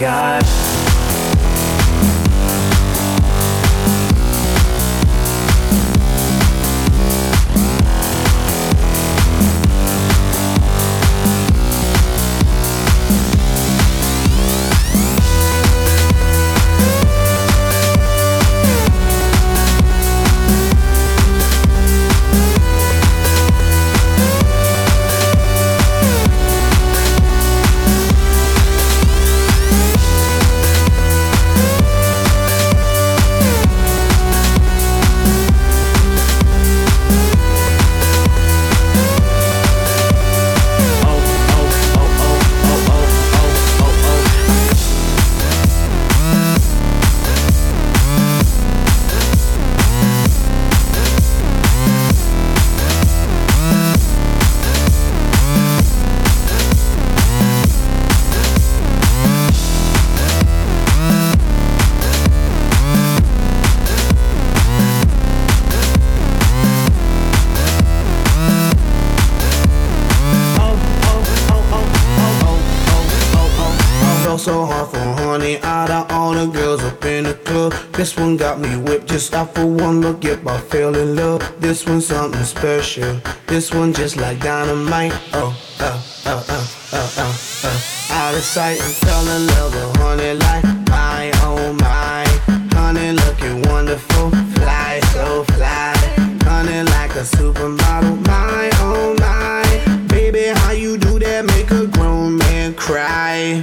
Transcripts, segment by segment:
God. This one got me whipped just off for one look. Yep, I fell in love. This one's something special. This one just like dynamite. Oh, oh, oh, oh, oh, oh, oh. Out of sight, I fell in love with honey like my, oh my. Honey looking wonderful, fly so fly. Honey like a supermodel, my, oh my. Baby, how you do that? Make a grown man cry.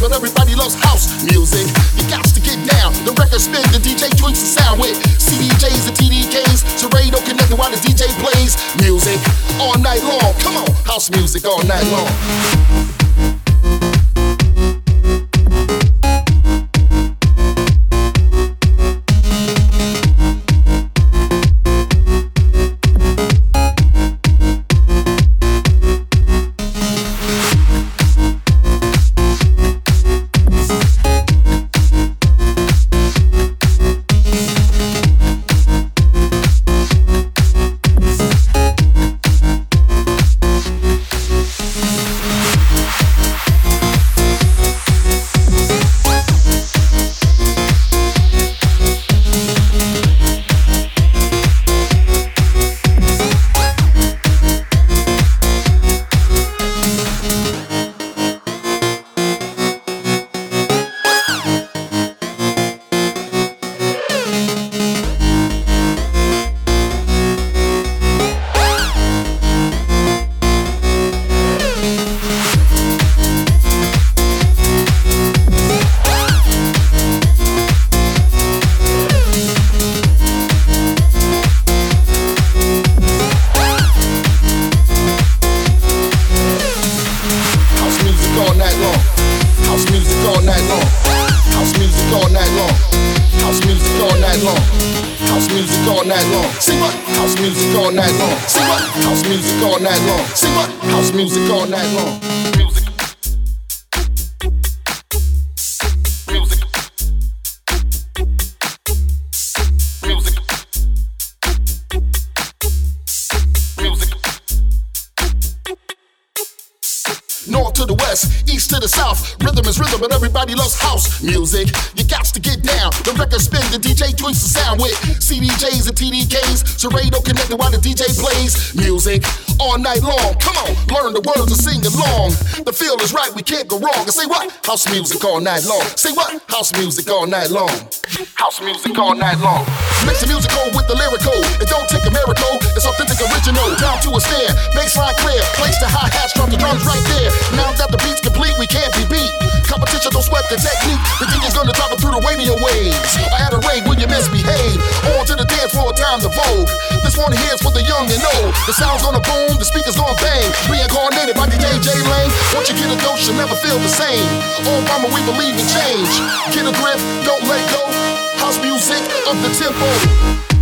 but everybody loves house music. You got to get down. The record spin, the DJ drinks the sound with CDJs and TDKs. Serato connected while the DJ plays music all night long. Come on, house music all night long. To the west, east to the south. Rhythm is rhythm, but everybody loves house music. You got to get down. The record spin, the DJ tweaks the sound with CDJs and TDKs. Serato connected while the DJ plays music all night long. Come on, learn the words and sing along. The feel is right, we can't go wrong. And say what? House music all night long. Say what? House music all night long. House music all night long. Mix the musical with the lyrical. It don't take a miracle. It's authentic, original. Down to a snare, baseline clear. Place the hi hats, drop the drums right there. Now that the beat's complete, we can't be beat. Competition don't sweat the technique. The DJ's gonna drop it through the radio waves. I had a rate when you misbehave. On to the dance floor, time to vogue. This one here's for the young and old. The sound's gonna boom, the speakers gonna bang. Reincarnated by DJ J Lane. Once you get a dose, you'll never feel the same. Oh, mama, we believe in change. Get a grip, don't let go. House music up the tempo.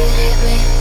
it hit me.